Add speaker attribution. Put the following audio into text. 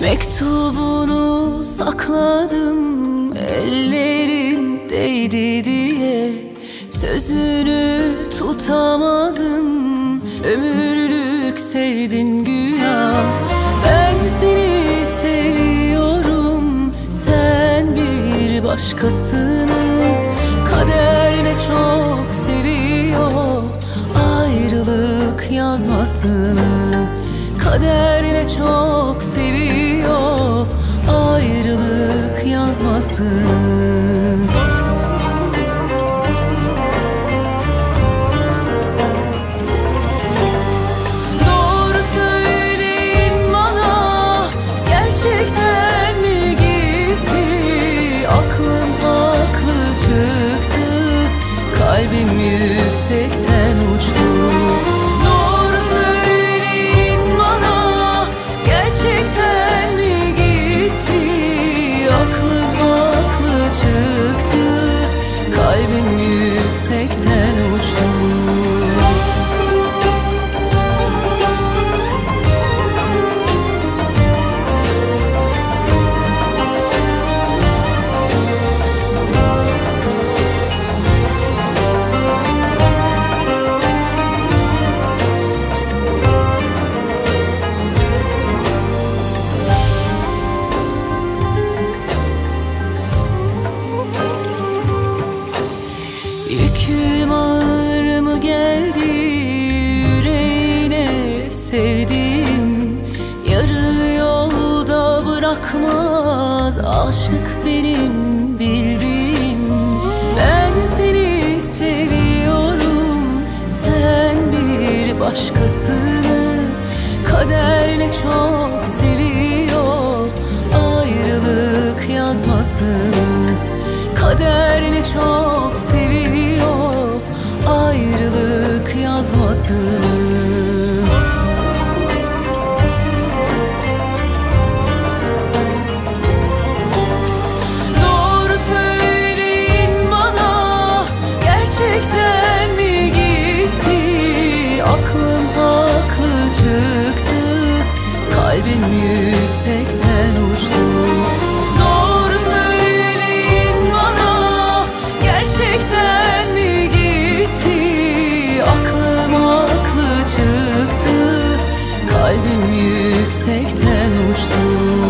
Speaker 1: Mektubunu sakladım ellerin değdi diye. Sözünü tutamadın ömürlük sevdin güya. Ben seni seviyorum sen bir başkasını. Kader ne çok seviyor ayrılık yazmasını Kader ne çok seviyor. Ayrılık yazmasını geldi yüreğine sevdiğim Yarı yolda bırakmaz aşık benim bildiğim. Ben seni seviyorum sen bir başkasını Kader ne çok seviyor. Ayrılık yazmasını Kader ne çok gerçekten mi gitti? Aklım haklı çıktı kalbim yüksekten kalbim yüksekten uçtu